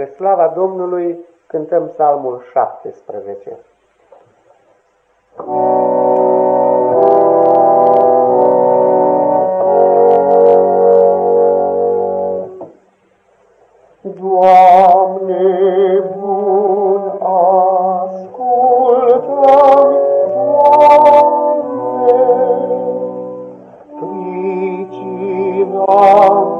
Spre slava Domnului cântăm psalmul 17. Doamne bun, ascultă-mi, Doamne, pricina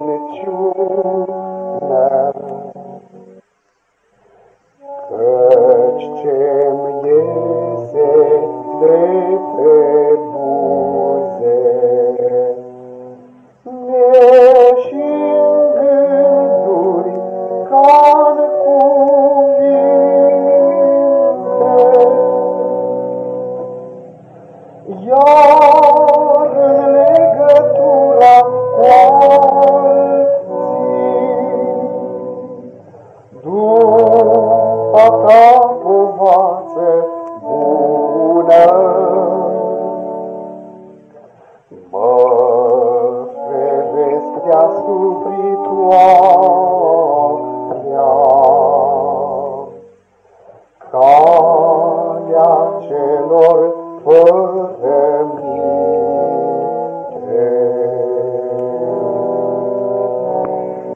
minciuna. Caci ce miese trei trebuse, ne si in ganduri ta povață bună. Mă feresc de asupritoarea, calea celor fără